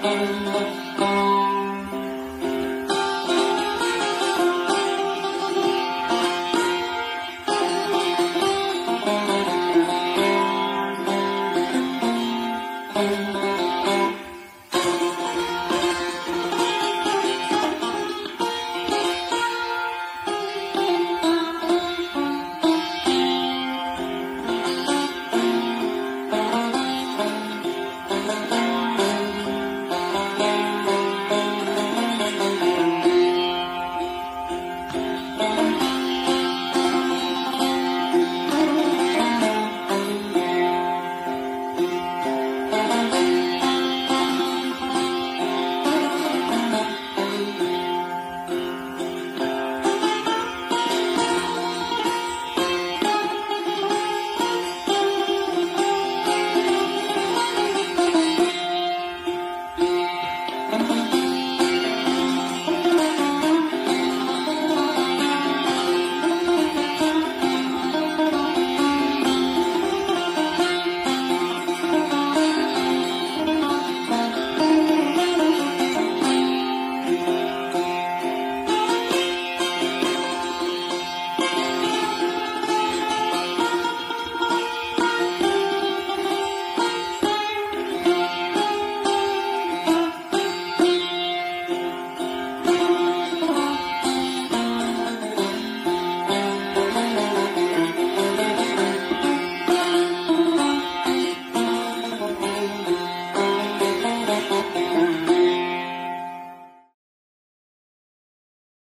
and